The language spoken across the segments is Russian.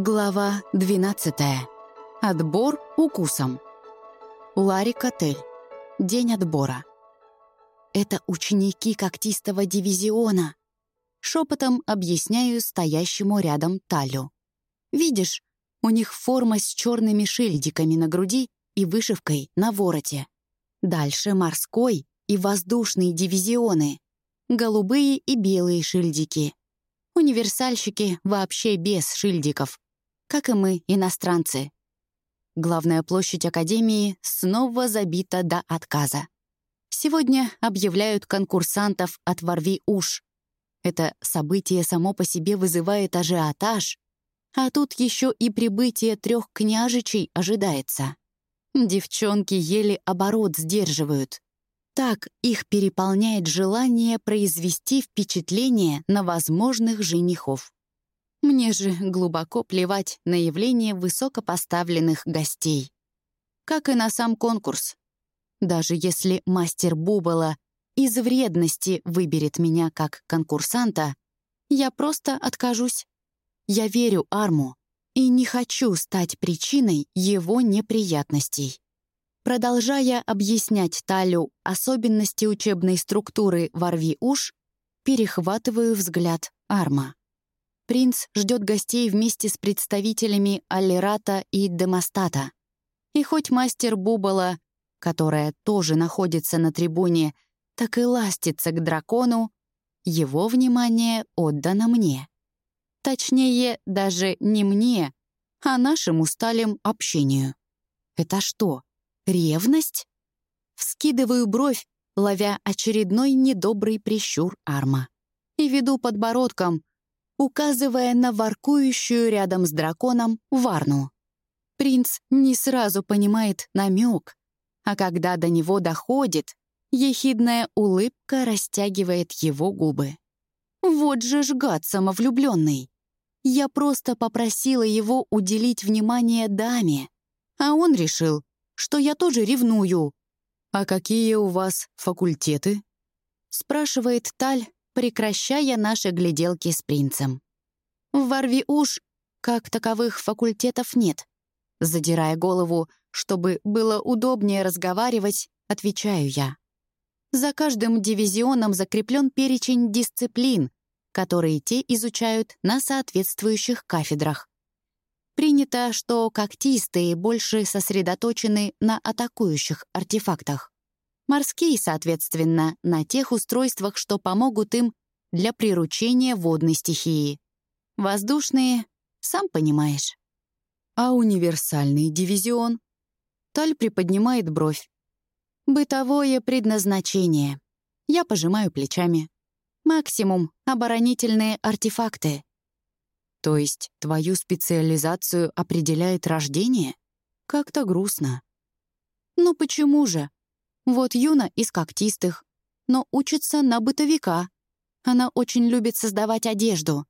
Глава 12. Отбор укусом. Ларри Котель. День отбора. Это ученики когтистого дивизиона. Шепотом объясняю стоящему рядом Талю. Видишь, у них форма с черными шильдиками на груди и вышивкой на вороте. Дальше морской и воздушный дивизионы. Голубые и белые шильдики. Универсальщики вообще без шильдиков, как и мы, иностранцы. Главная площадь Академии снова забита до отказа. Сегодня объявляют конкурсантов от «Ворви уж». Это событие само по себе вызывает ажиотаж, а тут еще и прибытие трех княжичей ожидается. Девчонки еле оборот сдерживают. Так их переполняет желание произвести впечатление на возможных женихов. Мне же глубоко плевать на явление высокопоставленных гостей. Как и на сам конкурс. Даже если мастер Бубала из вредности выберет меня как конкурсанта, я просто откажусь. Я верю Арму и не хочу стать причиной его неприятностей. Продолжая объяснять Талю особенности учебной структуры «Ворви уж», перехватываю взгляд Арма. Принц ждет гостей вместе с представителями Аллерата и Демостата. И хоть мастер Бубала, которая тоже находится на трибуне, так и ластится к дракону, его внимание отдано мне. Точнее, даже не мне, а нашему сталим общению. Это что, Ревность? Вскидываю бровь, ловя очередной недобрый прищур арма. И веду подбородком, указывая на воркующую рядом с драконом Варну. Принц не сразу понимает намек, а когда до него доходит, ехидная улыбка растягивает его губы. Вот же ж гад самовлюбленный. Я просто попросила его уделить внимание даме, а он решил, что я тоже ревную. «А какие у вас факультеты?» — спрашивает Таль, прекращая наши гляделки с принцем. «В Варви уж как таковых факультетов нет». Задирая голову, чтобы было удобнее разговаривать, отвечаю я. За каждым дивизионом закреплен перечень дисциплин, которые те изучают на соответствующих кафедрах. Принято, что когтистые больше сосредоточены на атакующих артефактах. Морские, соответственно, на тех устройствах, что помогут им для приручения водной стихии. Воздушные, сам понимаешь. А универсальный дивизион? Таль приподнимает бровь. Бытовое предназначение. Я пожимаю плечами. Максимум — оборонительные артефакты. То есть твою специализацию определяет рождение? Как-то грустно. Ну почему же? Вот Юна из когтистых, но учится на бытовика. Она очень любит создавать одежду,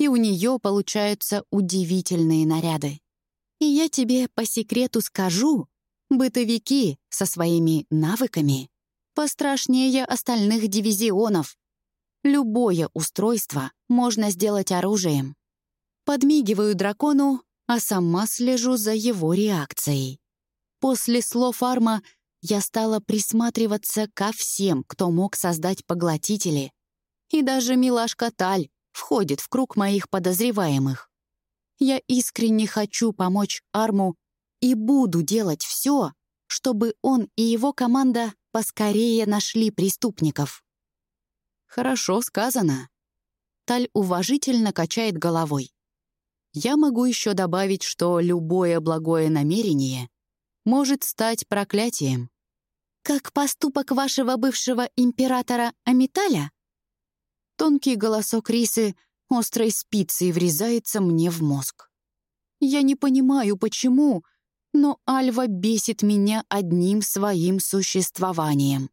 и у нее получаются удивительные наряды. И я тебе по секрету скажу, бытовики со своими навыками пострашнее остальных дивизионов. Любое устройство можно сделать оружием. Подмигиваю дракону, а сама слежу за его реакцией. После слов Арма я стала присматриваться ко всем, кто мог создать поглотители. И даже милашка Таль входит в круг моих подозреваемых. Я искренне хочу помочь Арму и буду делать все, чтобы он и его команда поскорее нашли преступников. Хорошо сказано. Таль уважительно качает головой. Я могу еще добавить, что любое благое намерение может стать проклятием. «Как поступок вашего бывшего императора Амиталя?» Тонкий голосок Рисы острой спицей врезается мне в мозг. Я не понимаю, почему, но Альва бесит меня одним своим существованием.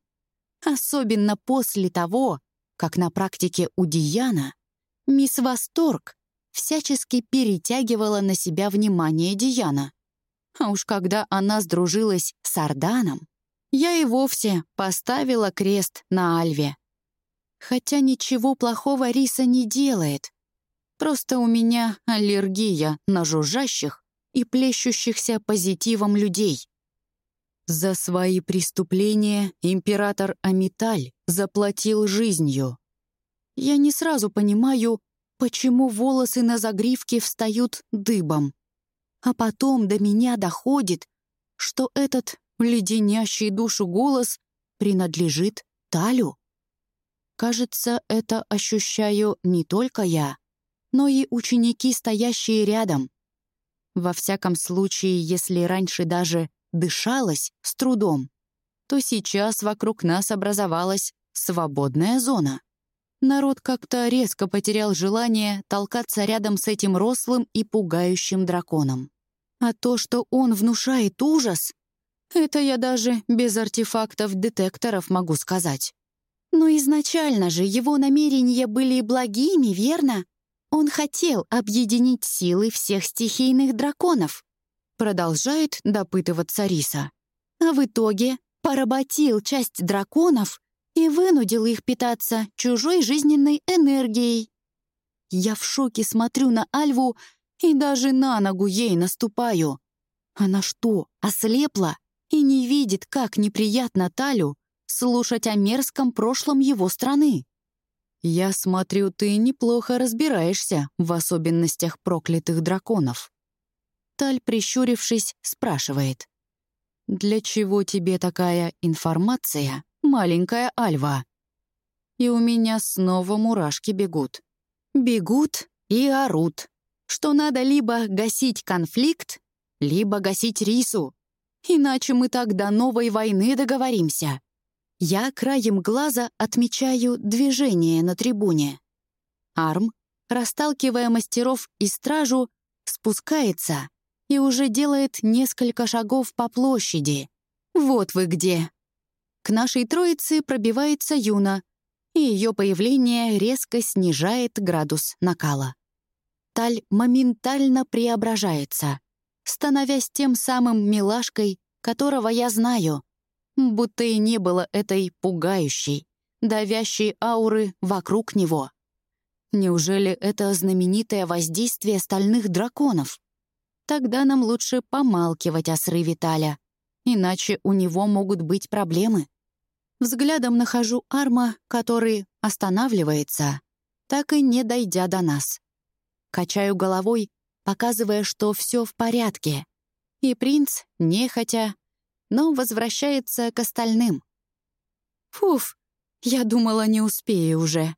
Особенно после того, как на практике у Диана мисс Восторг всячески перетягивала на себя внимание Диана. А уж когда она сдружилась с Арданом, я и вовсе поставила крест на Альве. Хотя ничего плохого Риса не делает. Просто у меня аллергия на жужжащих и плещущихся позитивом людей. За свои преступления император Амиталь заплатил жизнью. Я не сразу понимаю, почему волосы на загривке встают дыбом. А потом до меня доходит, что этот леденящий душу голос принадлежит Талю. Кажется, это ощущаю не только я, но и ученики, стоящие рядом. Во всяком случае, если раньше даже дышалось с трудом, то сейчас вокруг нас образовалась свободная зона. Народ как-то резко потерял желание толкаться рядом с этим рослым и пугающим драконом. А то, что он внушает ужас, это я даже без артефактов-детекторов могу сказать. Но изначально же его намерения были благими, верно? Он хотел объединить силы всех стихийных драконов. Продолжает допытываться Риса. А в итоге поработил часть драконов и вынудил их питаться чужой жизненной энергией. Я в шоке смотрю на Альву и даже на ногу ей наступаю. Она что, ослепла и не видит, как неприятно Талю слушать о мерзком прошлом его страны? «Я смотрю, ты неплохо разбираешься в особенностях проклятых драконов». Таль, прищурившись, спрашивает. «Для чего тебе такая информация, маленькая Альва?» И у меня снова мурашки бегут. Бегут и орут, что надо либо гасить конфликт, либо гасить рису. Иначе мы так до новой войны договоримся. Я краем глаза отмечаю движение на трибуне. Арм, расталкивая мастеров и стражу, спускается и уже делает несколько шагов по площади. Вот вы где. К нашей троице пробивается Юна, и ее появление резко снижает градус накала. Таль моментально преображается, становясь тем самым милашкой, которого я знаю — будто и не было этой пугающей, давящей ауры вокруг него. Неужели это знаменитое воздействие стальных драконов? Тогда нам лучше помалкивать о срыве Таля, иначе у него могут быть проблемы. Взглядом нахожу Арма, который останавливается, так и не дойдя до нас. Качаю головой, показывая, что все в порядке. И принц, нехотя, но возвращается к остальным. «Фуф, я думала, не успею уже.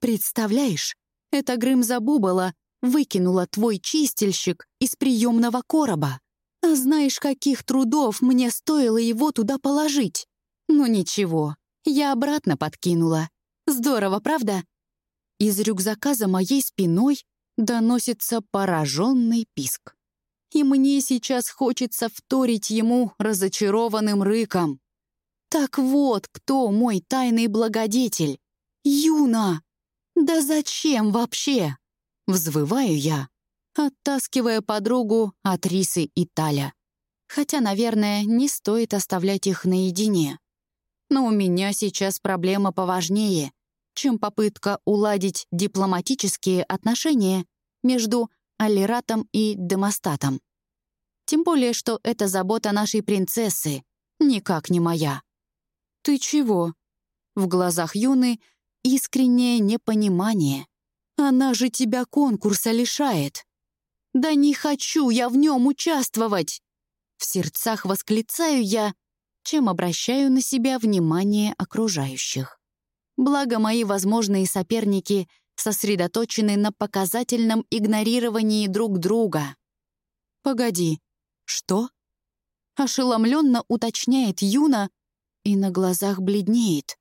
Представляешь, эта Грымза-Бубала выкинула твой чистильщик из приемного короба. А знаешь, каких трудов мне стоило его туда положить? Ну ничего, я обратно подкинула. Здорово, правда?» Из рюкзака за моей спиной доносится пораженный писк и мне сейчас хочется вторить ему разочарованным рыком. Так вот, кто мой тайный благодетель? Юна! Да зачем вообще? Взвываю я, оттаскивая подругу от Рисы и Таля. Хотя, наверное, не стоит оставлять их наедине. Но у меня сейчас проблема поважнее, чем попытка уладить дипломатические отношения между Аллератом и Демостатом. Тем более, что это забота нашей принцессы, никак не моя. «Ты чего?» В глазах Юны искреннее непонимание. «Она же тебя конкурса лишает!» «Да не хочу я в нем участвовать!» В сердцах восклицаю я, чем обращаю на себя внимание окружающих. Благо мои возможные соперники — сосредоточены на показательном игнорировании друг друга. «Погоди, что?» Ошеломленно уточняет Юна и на глазах бледнеет.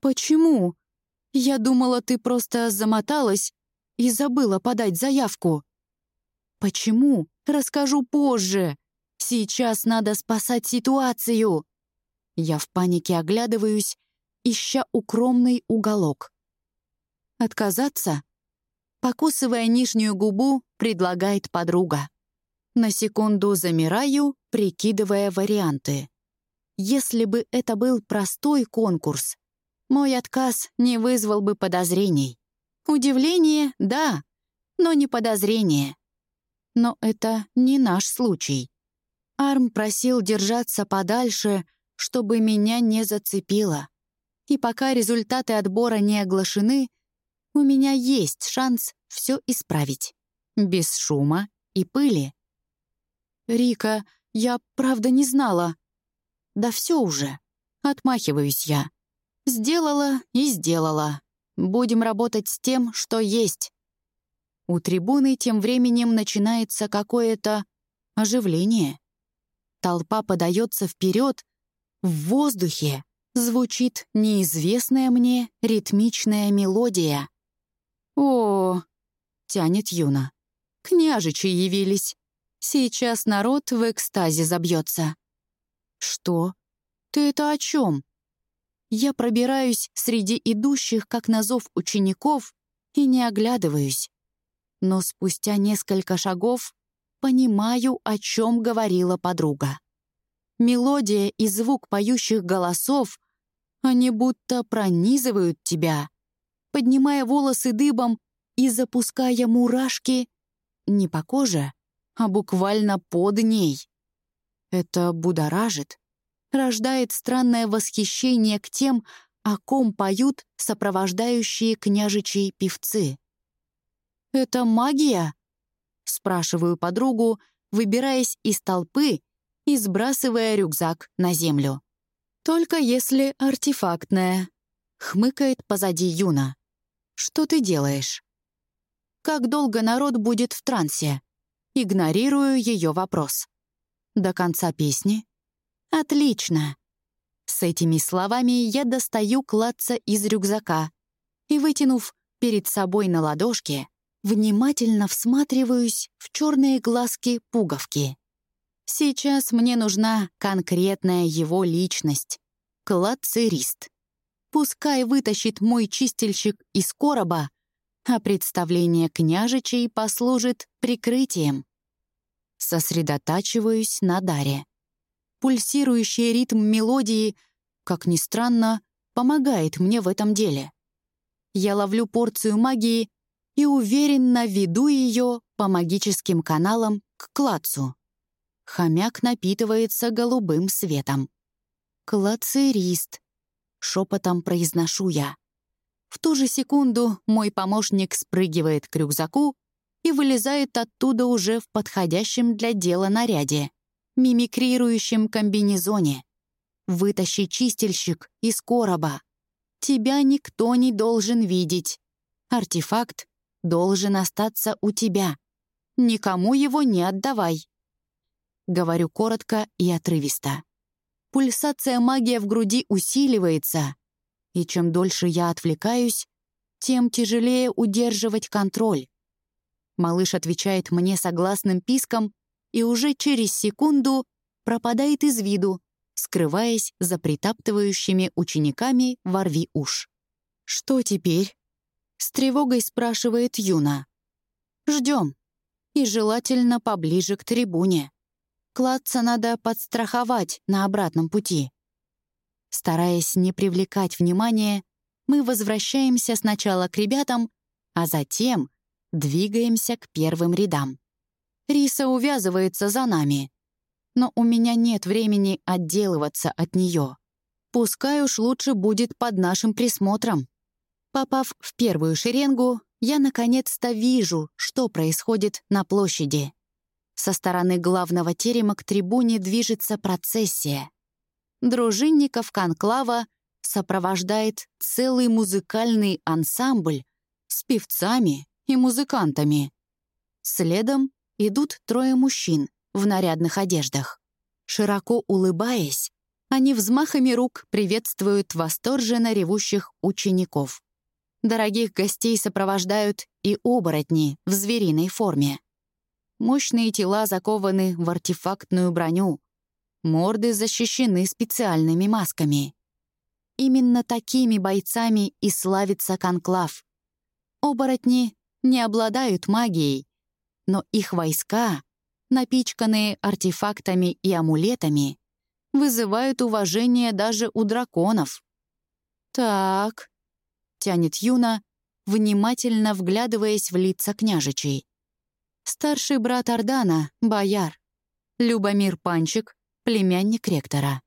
«Почему? Я думала, ты просто замоталась и забыла подать заявку». «Почему? Расскажу позже. Сейчас надо спасать ситуацию». Я в панике оглядываюсь, ища укромный уголок. Отказаться? Покусывая нижнюю губу, предлагает подруга. На секунду замираю, прикидывая варианты. Если бы это был простой конкурс, мой отказ не вызвал бы подозрений. Удивление — да, но не подозрение. Но это не наш случай. Арм просил держаться подальше, чтобы меня не зацепило. И пока результаты отбора не оглашены, у меня есть шанс все исправить. Без шума и пыли. «Рика, я правда не знала». «Да все уже. Отмахиваюсь я. Сделала и сделала. Будем работать с тем, что есть». У трибуны тем временем начинается какое-то оживление. Толпа подается вперед. В воздухе звучит неизвестная мне ритмичная мелодия. «О!» — тянет Юна. «Княжичи явились. Сейчас народ в экстазе забьется». «Что? Ты это о чем?» Я пробираюсь среди идущих, как на зов учеников, и не оглядываюсь. Но спустя несколько шагов понимаю, о чем говорила подруга. Мелодия и звук поющих голосов, они будто пронизывают тебя, поднимая волосы дыбом и запуская мурашки не по коже, а буквально под ней. Это будоражит, рождает странное восхищение к тем, о ком поют сопровождающие княжичьи певцы. «Это магия?» — спрашиваю подругу, выбираясь из толпы и сбрасывая рюкзак на землю. «Только если артефактная», — хмыкает позади Юна. «Что ты делаешь?» «Как долго народ будет в трансе?» Игнорирую ее вопрос. «До конца песни?» «Отлично!» С этими словами я достаю кладца из рюкзака и, вытянув перед собой на ладошке, внимательно всматриваюсь в черные глазки пуговки. Сейчас мне нужна конкретная его личность — клацерист. Пускай вытащит мой чистильщик из короба, а представление княжичей послужит прикрытием. Сосредотачиваюсь на даре. Пульсирующий ритм мелодии, как ни странно, помогает мне в этом деле. Я ловлю порцию магии и уверенно веду ее по магическим каналам к клацу. Хомяк напитывается голубым светом. «Клацерист», — шепотом произношу я. В ту же секунду мой помощник спрыгивает к рюкзаку и вылезает оттуда уже в подходящем для дела наряде, мимикрирующем комбинезоне. «Вытащи чистильщик из короба. Тебя никто не должен видеть. Артефакт должен остаться у тебя. Никому его не отдавай». Говорю коротко и отрывисто. Пульсация магия в груди усиливается, и чем дольше я отвлекаюсь, тем тяжелее удерживать контроль. Малыш отвечает мне согласным писком и уже через секунду пропадает из виду, скрываясь за притаптывающими учениками ворви уж. «Что теперь?» — с тревогой спрашивает Юна. «Ждем. И желательно поближе к трибуне. Кладца надо подстраховать на обратном пути». Стараясь не привлекать внимания, мы возвращаемся сначала к ребятам, а затем двигаемся к первым рядам. Риса увязывается за нами, но у меня нет времени отделываться от нее. Пускай уж лучше будет под нашим присмотром. Попав в первую шеренгу, я наконец-то вижу, что происходит на площади. Со стороны главного терема к трибуне движется процессия дружинников конклава сопровождает целый музыкальный ансамбль с певцами и музыкантами. Следом идут трое мужчин в нарядных одеждах. Широко улыбаясь, они взмахами рук приветствуют восторженно ревущих учеников. Дорогих гостей сопровождают и оборотни в звериной форме. Мощные тела закованы в артефактную броню, Морды защищены специальными масками. Именно такими бойцами и славится конклав. Оборотни не обладают магией, но их войска, напичканные артефактами и амулетами, вызывают уважение даже у драконов. «Так», — тянет Юна, внимательно вглядываясь в лица княжичей. Старший брат Ордана — бояр. Любомир Панчик — племянник ректора.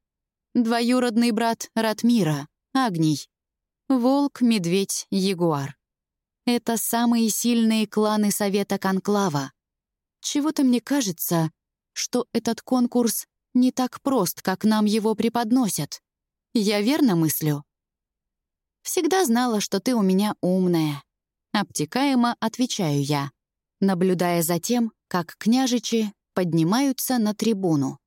Двоюродный брат Ратмира — Агний. Волк, медведь, ягуар. Это самые сильные кланы Совета Конклава. Чего-то мне кажется, что этот конкурс не так прост, как нам его преподносят. Я верно мыслю? Всегда знала, что ты у меня умная. Обтекаемо отвечаю я, наблюдая за тем, как княжичи поднимаются на трибуну.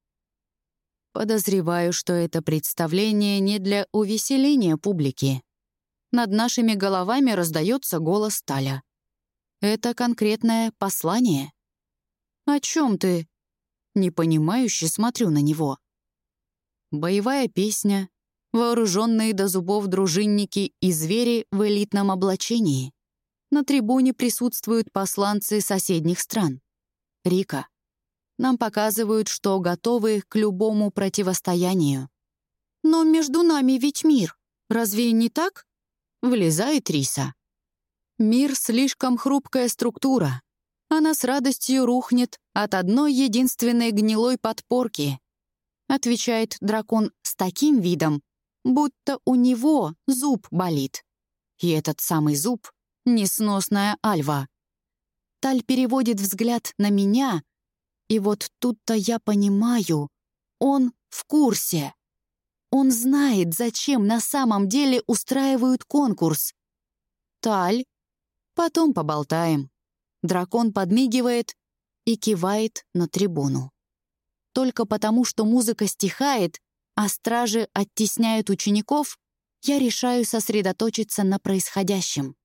Подозреваю, что это представление не для увеселения публики. Над нашими головами раздается голос Таля. Это конкретное послание. «О чем ты?» Непонимающе смотрю на него. Боевая песня, вооруженные до зубов дружинники и звери в элитном облачении. На трибуне присутствуют посланцы соседних стран. Рика. Нам показывают, что готовы к любому противостоянию. «Но между нами ведь мир. Разве не так?» Влезает Риса. «Мир — слишком хрупкая структура. Она с радостью рухнет от одной единственной гнилой подпорки», отвечает дракон с таким видом, будто у него зуб болит. И этот самый зуб — несносная альва. Таль переводит взгляд на меня, и вот тут-то я понимаю, он в курсе. Он знает, зачем на самом деле устраивают конкурс. Таль, потом поболтаем. Дракон подмигивает и кивает на трибуну. Только потому, что музыка стихает, а стражи оттесняют учеников, я решаю сосредоточиться на происходящем.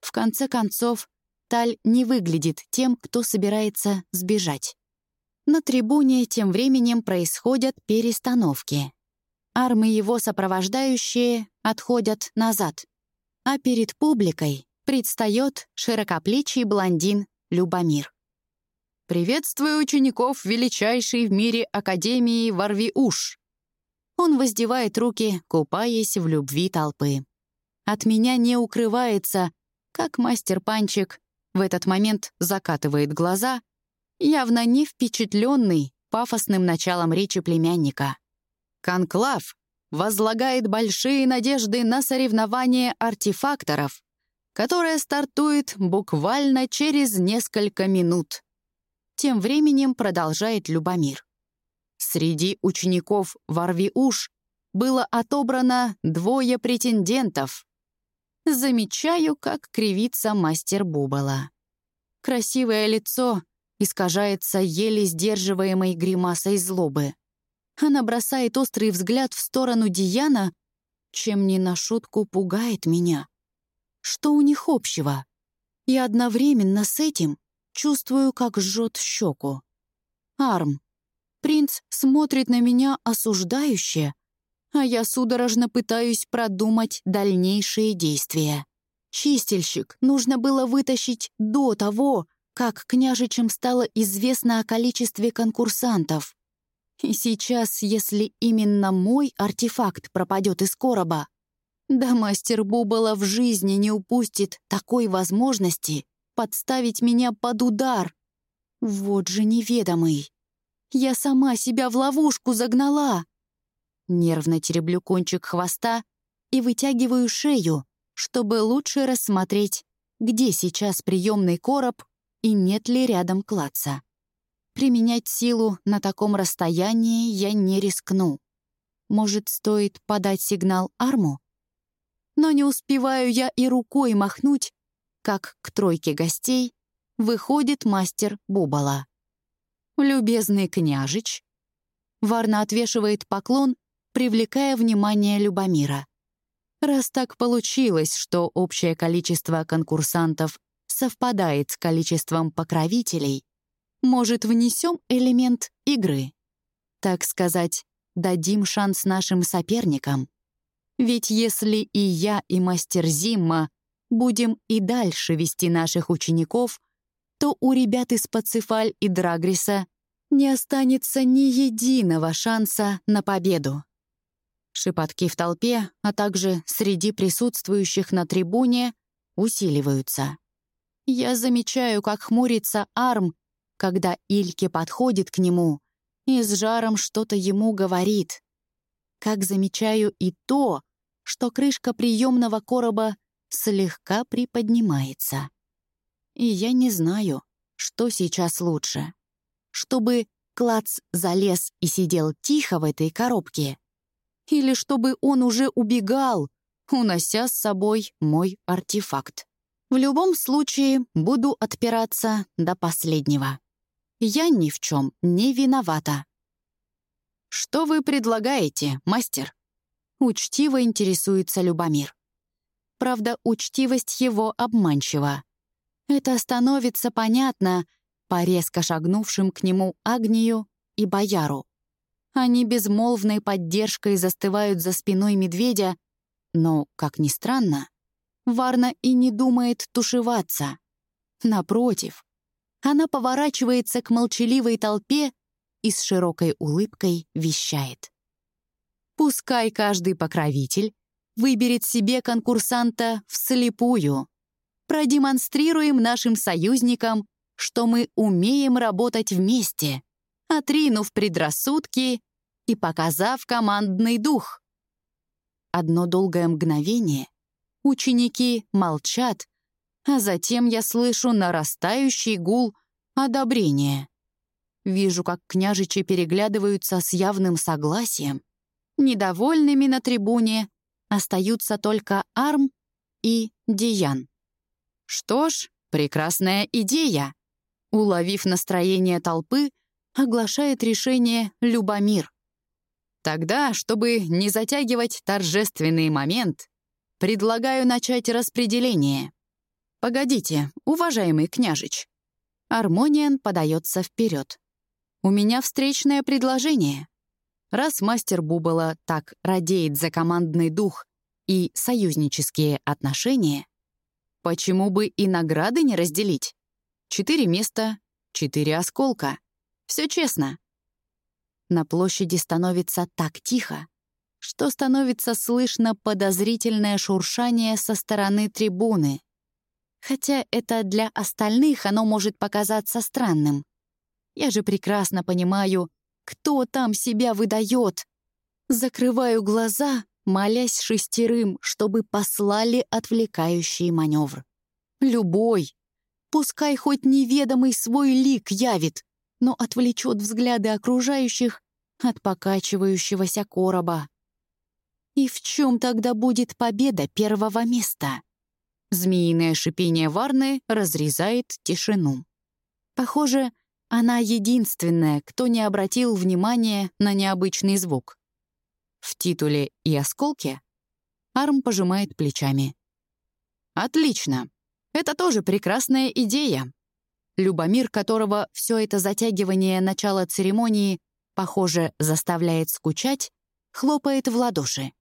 В конце концов, Таль не выглядит тем, кто собирается сбежать. На трибуне тем временем происходят перестановки. Армы его сопровождающие отходят назад, а перед публикой предстает широкоплечий блондин Любомир. «Приветствую учеников величайшей в мире Академии Варви-Уш!» Он воздевает руки, купаясь в любви толпы. От меня не укрывается, как мастер Панчик в этот момент закатывает глаза, явно не впечатленный пафосным началом речи племянника. Конклав возлагает большие надежды на соревнование артефакторов, которое стартует буквально через несколько минут. Тем временем продолжает Любомир. Среди учеников Варви-Уш было отобрано двое претендентов. Замечаю, как кривится мастер Бубала. Красивое лицо искажается еле сдерживаемой гримасой злобы. Она бросает острый взгляд в сторону Диана, чем не на шутку пугает меня. Что у них общего? И одновременно с этим чувствую, как жжет щеку. Арм. Принц смотрит на меня осуждающе, а я судорожно пытаюсь продумать дальнейшие действия. Чистильщик нужно было вытащить до того, как княжичам стало известно о количестве конкурсантов. И сейчас, если именно мой артефакт пропадет из короба, да мастер Бубала в жизни не упустит такой возможности подставить меня под удар. Вот же неведомый. Я сама себя в ловушку загнала. Нервно тереблю кончик хвоста и вытягиваю шею, чтобы лучше рассмотреть, где сейчас приемный короб и нет ли рядом клаца. Применять силу на таком расстоянии я не рискну. Может, стоит подать сигнал арму? но не успеваю я и рукой махнуть, как к тройке гостей выходит мастер Бубала. «Любезный княжич», Варна отвешивает поклон, привлекая внимание Любомира. Раз так получилось, что общее количество конкурсантов совпадает с количеством покровителей, может, внесем элемент игры? Так сказать, дадим шанс нашим соперникам. Ведь если и я, и мастер Зимма будем и дальше вести наших учеников, то у ребят из Пацифаль и Драгриса не останется ни единого шанса на победу. Шепотки в толпе, а также среди присутствующих на трибуне усиливаются. Я замечаю, как хмурится Арм, когда Ильке подходит к нему и с жаром что-то ему говорит. Как замечаю и то, что крышка приемного короба слегка приподнимается. И я не знаю, что сейчас лучше. Чтобы Клац залез и сидел тихо в этой коробке, или чтобы он уже убегал, унося с собой мой артефакт. В любом случае буду отпираться до последнего. Я ни в чем не виновата. «Что вы предлагаете, мастер?» Учтиво интересуется Любомир. Правда, учтивость его обманчива. Это становится понятно по резко шагнувшим к нему Агнию и Бояру. Они безмолвной поддержкой застывают за спиной медведя, но, как ни странно, Варна и не думает тушеваться. Напротив, она поворачивается к молчаливой толпе и с широкой улыбкой вещает. Пускай каждый покровитель выберет себе конкурсанта вслепую. Продемонстрируем нашим союзникам, что мы умеем работать вместе, отринув предрассудки и показав командный дух. Одно долгое мгновение ученики молчат, а затем я слышу нарастающий гул одобрения. Вижу, как княжичи переглядываются с явным согласием. Недовольными на трибуне остаются только Арм и Диян. Что ж, прекрасная идея. Уловив настроение толпы, оглашает решение Любомир. Тогда, чтобы не затягивать торжественный момент, предлагаю начать распределение. Погодите, уважаемый княжич. Армониан подается вперед. У меня встречное предложение. Раз мастер Бубала так радеет за командный дух и союзнические отношения, почему бы и награды не разделить? Четыре места, четыре осколка. Все честно. На площади становится так тихо, что становится слышно подозрительное шуршание со стороны трибуны. Хотя это для остальных оно может показаться странным. Я же прекрасно понимаю, кто там себя выдает. Закрываю глаза, молясь шестерым, чтобы послали отвлекающий маневр. Любой. Пускай хоть неведомый свой лик явит, но отвлечет взгляды окружающих от покачивающегося короба. И в чем тогда будет победа первого места? Змеиное шипение Варны разрезает тишину. Похоже, она единственная, кто не обратил внимания на необычный звук. В титуле и осколке Арм пожимает плечами. «Отлично. Это тоже прекрасная идея». Любомир, которого все это затягивание начала церемонии, похоже, заставляет скучать, хлопает в ладоши.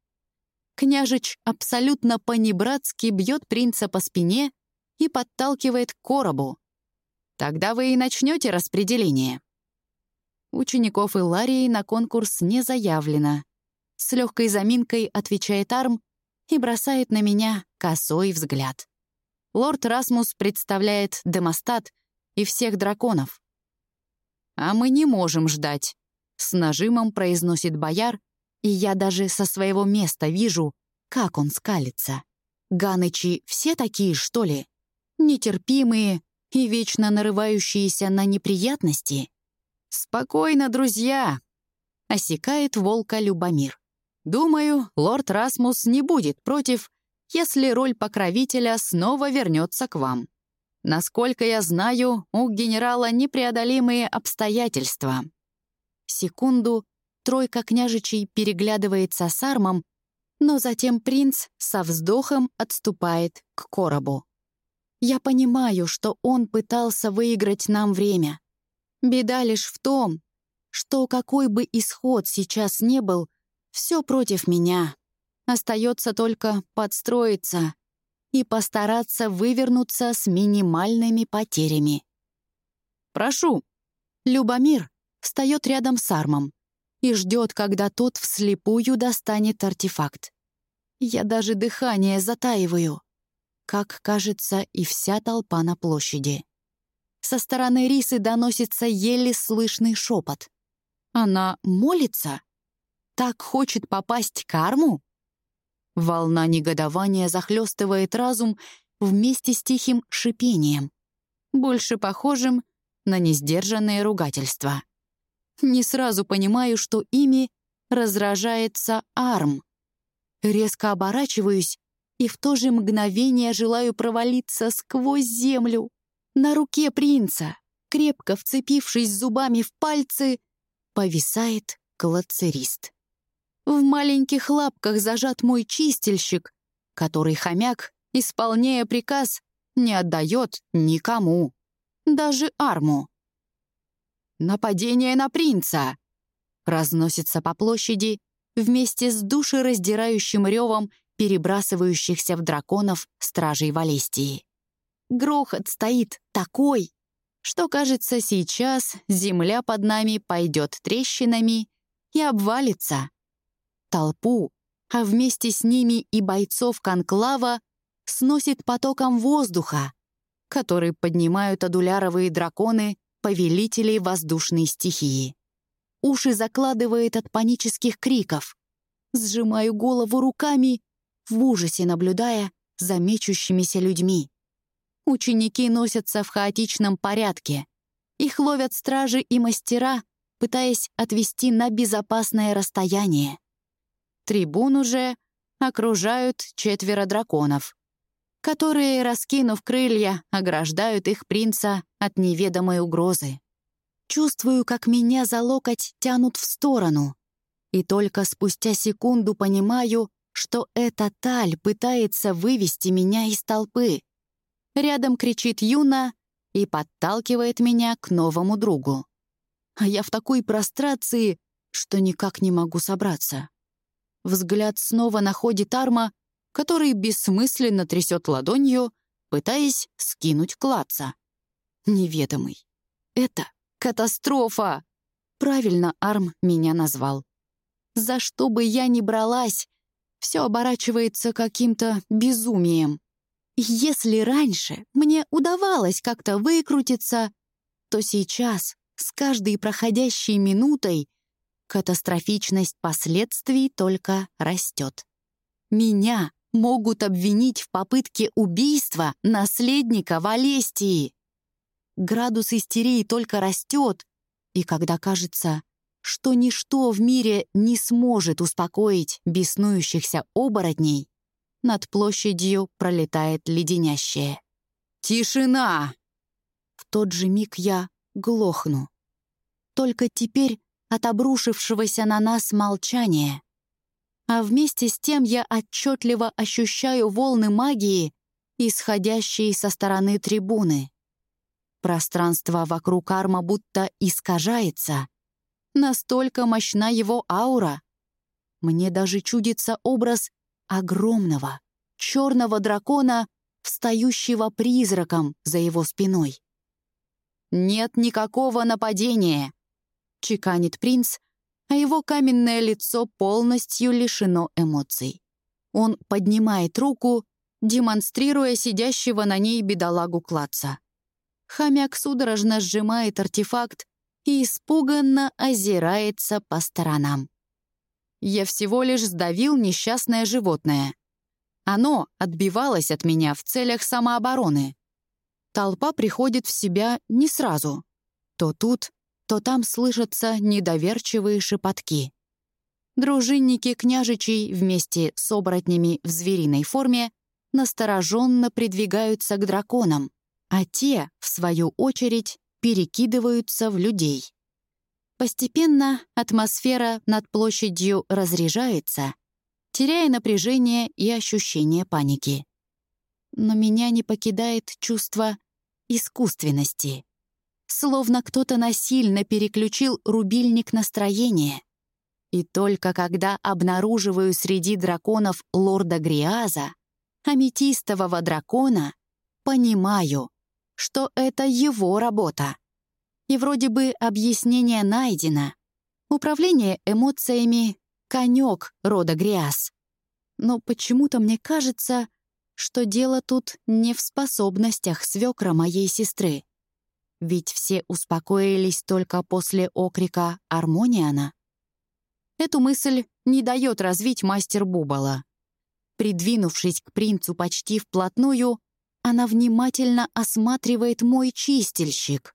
Княжич абсолютно понебратски бьет принца по спине и подталкивает к коробу, Тогда вы и начнете распределение. Учеников Илларии на конкурс не заявлено. С легкой заминкой отвечает Арм и бросает на меня косой взгляд. Лорд Расмус представляет Демостат и всех драконов. «А мы не можем ждать», — с нажимом произносит бояр, и я даже со своего места вижу, как он скалится. Ганычи все такие, что ли? Нетерпимые, и вечно нарывающиеся на неприятности? «Спокойно, друзья!» — осекает волка Любомир. «Думаю, лорд Расмус не будет против, если роль покровителя снова вернется к вам. Насколько я знаю, у генерала непреодолимые обстоятельства». Секунду тройка княжичей переглядывается с армом, но затем принц со вздохом отступает к коробу. Я понимаю, что он пытался выиграть нам время. Беда лишь в том, что какой бы исход сейчас не был, все против меня. Остается только подстроиться и постараться вывернуться с минимальными потерями. «Прошу». Любомир встает рядом с Армом и ждет, когда тот вслепую достанет артефакт. Я даже дыхание затаиваю. как кажется и вся толпа на площади. Со стороны Рисы доносится еле слышный шепот. Она молится? Так хочет попасть к Арму? Волна негодования захлестывает разум вместе с тихим шипением, больше похожим на несдержанное ругательство. Не сразу понимаю, что ими разражается Арм. Резко оборачиваюсь и в то же мгновение желаю провалиться сквозь землю. На руке принца, крепко вцепившись зубами в пальцы, повисает клацерист. В маленьких лапках зажат мой чистильщик, который хомяк, исполняя приказ, не отдает никому, даже арму. «Нападение на принца!» разносится по площади вместе с душераздирающим ревом перебрасывающихся в драконов стражей Валестии. Грохот стоит такой, что, кажется, сейчас земля под нами пойдет трещинами и обвалится. Толпу, а вместе с ними и бойцов конклава, сносит потоком воздуха, который поднимают адуляровые драконы, повелителей воздушной стихии. Уши закладывает от панических криков. Сжимаю голову руками в ужасе наблюдая за мечущимися людьми. Ученики носятся в хаотичном порядке. Их ловят стражи и мастера, пытаясь отвести на безопасное расстояние. Трибун уже окружают четверо драконов, которые, раскинув крылья, ограждают их принца от неведомой угрозы. Чувствую, как меня за локоть тянут в сторону. И только спустя секунду понимаю, что эта Таль пытается вывести меня из толпы. Рядом кричит Юна и подталкивает меня к новому другу. А я в такой прострации, что никак не могу собраться. Взгляд снова находит Арма, который бессмысленно трясет ладонью, пытаясь скинуть клаца. Неведомый. Это катастрофа! Правильно Арм меня назвал. За что бы я ни бралась, все оборачивается каким-то безумием. Если раньше мне удавалось как-то выкрутиться, то сейчас, с каждой проходящей минутой, катастрофичность последствий только растет. Меня могут обвинить в попытке убийства наследника Валестии. Градус истерии только растет, и когда кажется, что ничто в мире не сможет успокоить беснующихся оборотней, над площадью пролетает леденящее. «Тишина!» В тот же миг я глохну. Только теперь от обрушившегося на нас молчания. А вместе с тем я отчетливо ощущаю волны магии, исходящие со стороны трибуны. Пространство вокруг арма будто искажается — Настолько мощна его аура. Мне даже чудится образ огромного, черного дракона, встающего призраком за его спиной. «Нет никакого нападения!» — чеканит принц, а его каменное лицо полностью лишено эмоций. Он поднимает руку, демонстрируя сидящего на ней бедолагу Клаца. Хомяк судорожно сжимает артефакт, и испуганно озирается по сторонам. Я всего лишь сдавил несчастное животное. Оно отбивалось от меня в целях самообороны. Толпа приходит в себя не сразу. То тут, то там слышатся недоверчивые шепотки. Дружинники княжичей вместе с оборотнями в звериной форме настороженно придвигаются к драконам, а те, в свою очередь, перекидываются в людей. Постепенно атмосфера над площадью разряжается, теряя напряжение и ощущение паники. Но меня не покидает чувство искусственности. Словно кто-то насильно переключил рубильник настроения. И только когда обнаруживаю среди драконов лорда Гриаза, аметистового дракона, понимаю, что это его работа. И вроде бы объяснение найдено. Управление эмоциями — конек рода гряз. Но почему-то мне кажется, что дело тут не в способностях свекра моей сестры. Ведь все успокоились только после окрика «Армониана». Эту мысль не дает развить мастер Бубала. Придвинувшись к принцу почти вплотную, она внимательно осматривает мой чистильщик.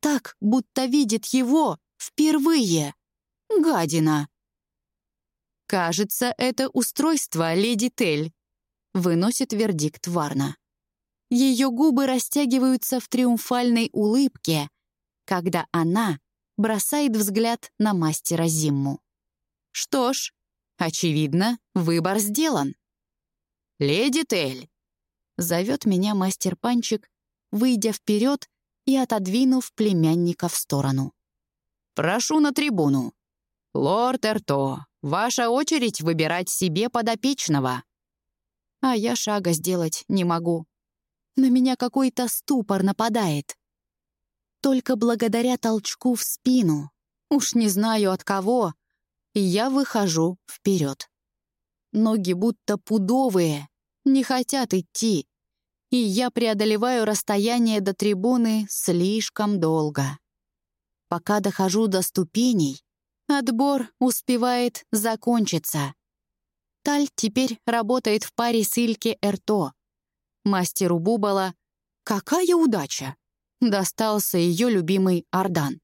Так, будто видит его впервые. Гадина. «Кажется, это устройство, леди Тель», — выносит вердикт Варна. Ее губы растягиваются в триумфальной улыбке, когда она бросает взгляд на мастера Зимму. Что ж, очевидно, выбор сделан. «Леди Тель!» — зовет меня мастер Панчик, выйдя вперед и отодвинув племянника в сторону. «Прошу на трибуну. Лорд Эрто, ваша очередь выбирать себе подопечного». А я шага сделать не могу. На меня какой-то ступор нападает. Только благодаря толчку в спину, уж не знаю от кого, я выхожу вперед. Ноги будто пудовые, не хотят идти, и я преодолеваю расстояние до трибуны слишком долго. Пока дохожу до ступеней, отбор успевает закончиться. Таль теперь работает в паре с Ильке Эрто, Мастеру Бубала какая удача! Достался ее любимый Ардан.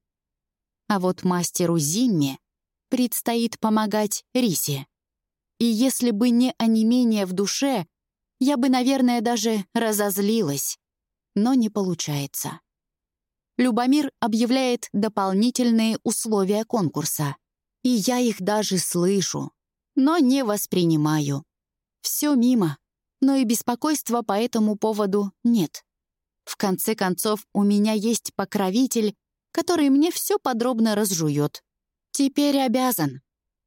А вот мастеру Зимме предстоит помогать Рисе. И если бы не онемение в душе, я бы, наверное, даже разозлилась. Но не получается. Любомир объявляет дополнительные условия конкурса. И я их даже слышу, но не воспринимаю. Все мимо но и беспокойства по этому поводу нет. В конце концов, у меня есть покровитель, который мне все подробно разжует. Теперь обязан.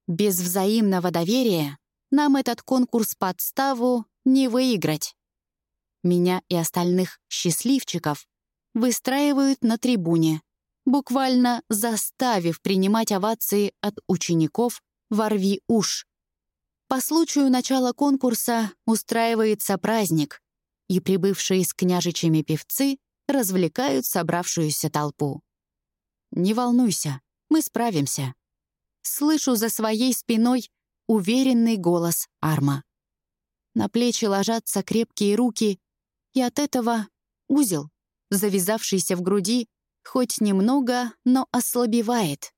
Без взаимного доверия нам этот конкурс подставу не выиграть. Меня и остальных счастливчиков выстраивают на трибуне, буквально заставив принимать овации от учеников «Ворви уж». По случаю начала конкурса устраивается праздник, и прибывшие с княжичами певцы развлекают собравшуюся толпу. «Не волнуйся, мы справимся». Слышу за своей спиной уверенный голос Арма. На плечи ложатся крепкие руки, и от этого узел, завязавшийся в груди, хоть немного, но ослабевает.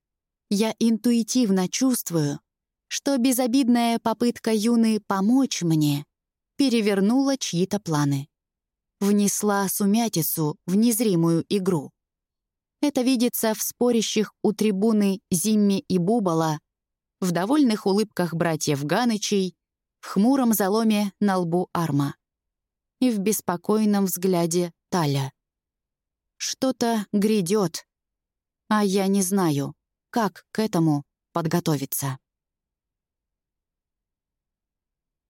Я интуитивно чувствую, что безобидная попытка Юны помочь мне перевернула чьи-то планы. Внесла сумятицу в незримую игру. Это видится в спорящих у трибуны Зимме и Бубала, в довольных улыбках братьев Ганычей, в хмуром заломе на лбу Арма и в беспокойном взгляде Таля. Что-то грядет, а я не знаю, как к этому подготовиться.